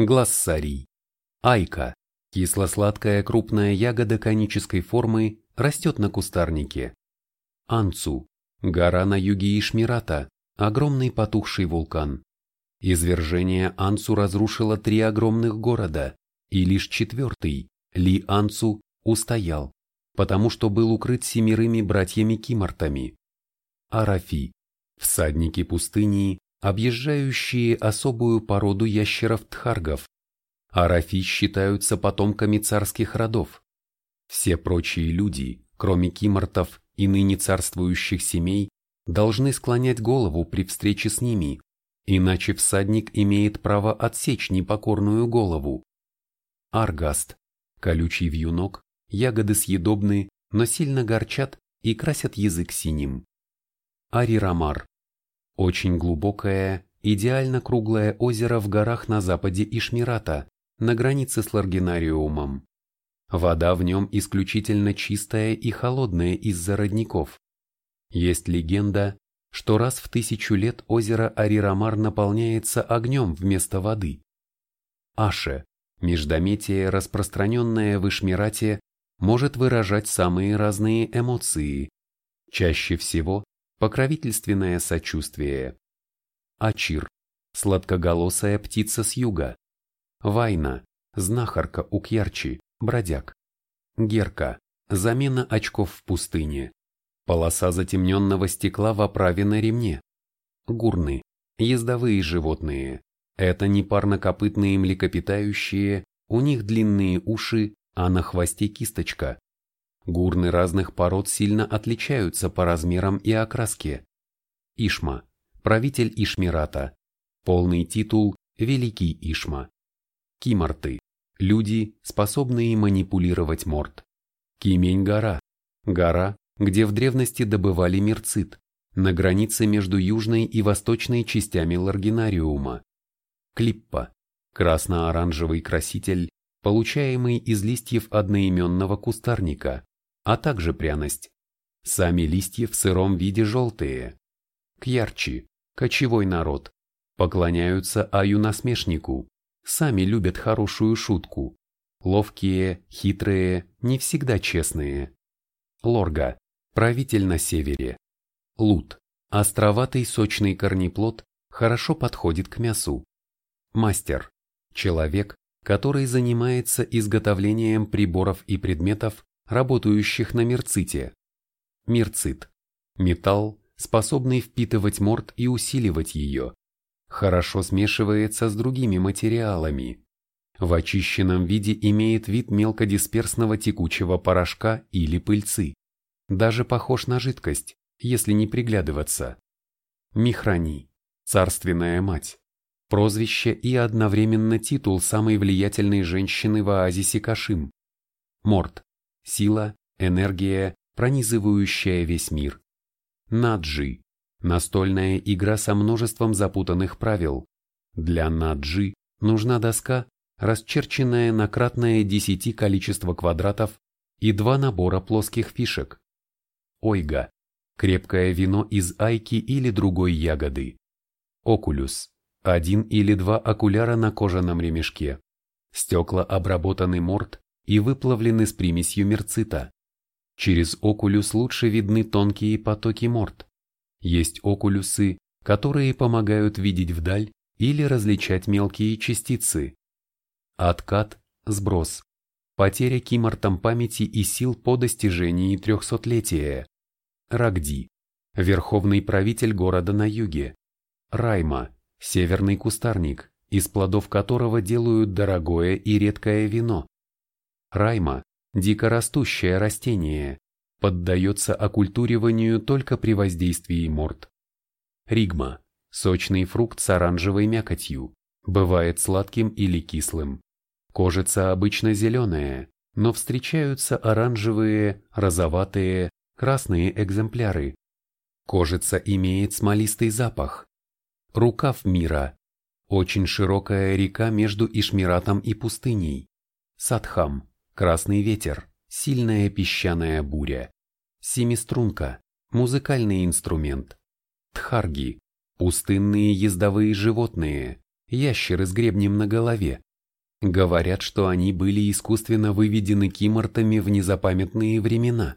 Глассарий. Айка. Кисло-сладкая крупная ягода конической формы растет на кустарнике. Анцу. Гора на юге Ишмирата. Огромный потухший вулкан. Извержение Анцу разрушило три огромных города, и лишь четвертый, Ли-Анцу, устоял, потому что был укрыт семерыми братьями-кимортами. Арафи, всадники пустыни, объезжающие особую породу ящеров-тхаргов. Арафи считаются потомками царских родов. Все прочие люди, кроме кимортов и ныне царствующих семей, должны склонять голову при встрече с ними, иначе всадник имеет право отсечь непокорную голову. Аргаст, колючий вьюнок, ягоды съедобны, но сильно горчат и красят язык синим. Арирамар, очень глубокое, идеально круглое озеро в горах на западе Ишмирата, на границе с Ларгинариумом. Вода в нем исключительно чистая и холодная из-за родников. Есть легенда, что раз в тысячу лет озеро Арирамар наполняется огнем вместо воды. Аше, междометие, распространенное в Ишмирате, может выражать самые разные эмоции. Чаще всего покровительственное сочувствие. Ачир – сладкоголосая птица с юга. Вайна – знахарка у Кьярчи, бродяг. Герка – замена очков в пустыне. Полоса затемненного стекла в оправе на ремне. Гурны – ездовые животные. Это не парнокопытные млекопитающие, у них длинные уши, а на хвосте кисточка. Гурны разных пород сильно отличаются по размерам и окраске. Ишма – правитель Ишмирата. Полный титул – Великий Ишма. Кимарты – люди, способные манипулировать морд. Кимень-гора – гора, где в древности добывали мирцит, на границе между южной и восточной частями Ларгинариума. Клиппа – красно-оранжевый краситель, получаемый из листьев одноименного кустарника а также пряность. Сами листья в сыром виде желтые. Кьярчи, кочевой народ, поклоняются аю-насмешнику, сами любят хорошую шутку. Ловкие, хитрые, не всегда честные. Лорга, правитель на севере. Лут, островатый сочный корнеплод, хорошо подходит к мясу. Мастер, человек, который занимается изготовлением приборов и предметов, работающих на мерците. Мерцит – металл, способный впитывать морд и усиливать ее. Хорошо смешивается с другими материалами. В очищенном виде имеет вид мелкодисперсного текучего порошка или пыльцы. Даже похож на жидкость, если не приглядываться. Михрани – царственная мать. Прозвище и одновременно титул самой влиятельной женщины в оазисе Кашим. Морд сила, энергия, пронизывающая весь мир. Наджи – настольная игра со множеством запутанных правил. Для наджи нужна доска, расчерченная на кратное десяти количество квадратов и два набора плоских фишек. Ойга – крепкое вино из айки или другой ягоды. Окулюс – один или два окуляра на кожаном ремешке. Стекла обработанный морд, и выплавлены с примесью мерцита. Через окулюс лучше видны тонкие потоки морд. Есть окулюсы, которые помогают видеть вдаль или различать мелкие частицы. Откат – сброс. Потеря кимортом памяти и сил по достижении трехсотлетия. Рагди – верховный правитель города на юге. Райма – северный кустарник, из плодов которого делают дорогое и редкое вино. Райма – дикорастущее растение, поддается оккультуриванию только при воздействии морд. Ригма – сочный фрукт с оранжевой мякотью, бывает сладким или кислым. Кожица обычно зеленая, но встречаются оранжевые, розоватые, красные экземпляры. Кожица имеет смолистый запах. Рукав мира – очень широкая река между Ишмиратом и пустыней. Садхам Красный ветер, сильная песчаная буря. Семиструнка, музыкальный инструмент. Тхарги, пустынные ездовые животные, ящеры с гребнем на голове, Говорят, что они были искусственно выведены кимортами в незапамятные времена.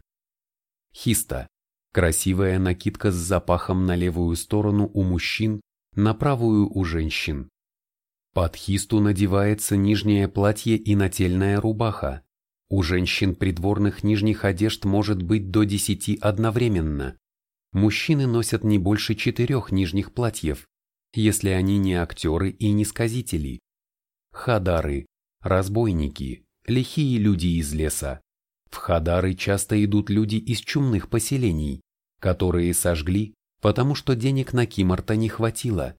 Хиста – красивая накидка с запахом на левую сторону у мужчин, на правую у женщин. Под хисту надевается нижнее платье и нательная рубаха. У женщин придворных нижних одежд может быть до десяти одновременно. Мужчины носят не больше четырех нижних платьев, если они не актеры и не сказители хадары, разбойники, лихие люди из леса. В хадары часто идут люди из чумных поселений, которые сожгли, потому что денег на киморта не хватило.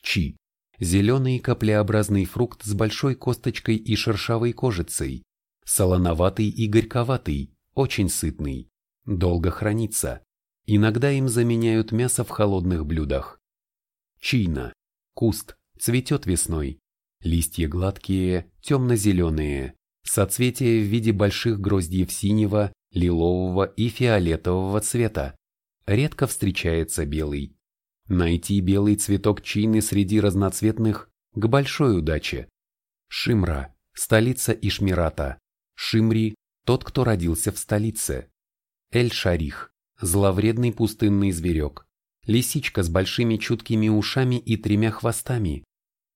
Чи – зеленый каплеобразный фрукт с большой косточкой и шершавой кожицей, солоноватый и горьковатый, очень сытный, долго хранится. Иногда им заменяют мясо в холодных блюдах. Чина – куст, цветет весной, Листья гладкие, темно-зеленые, соцветия в виде больших гроздьев синего, лилового и фиолетового цвета. Редко встречается белый. Найти белый цветок чины среди разноцветных – к большой удаче. Шимра – столица Ишмирата. Шимри – тот, кто родился в столице. Эль-Шарих – зловредный пустынный зверек. Лисичка с большими чуткими ушами и тремя хвостами,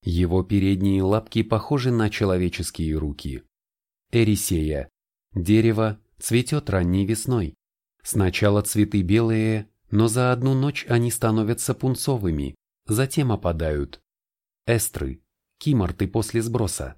его передние лапки похожи на человеческие руки. Эрисея. Дерево цветет ранней весной. Сначала цветы белые, но за одну ночь они становятся пунцовыми, затем опадают. Эстры. Киморты после сброса.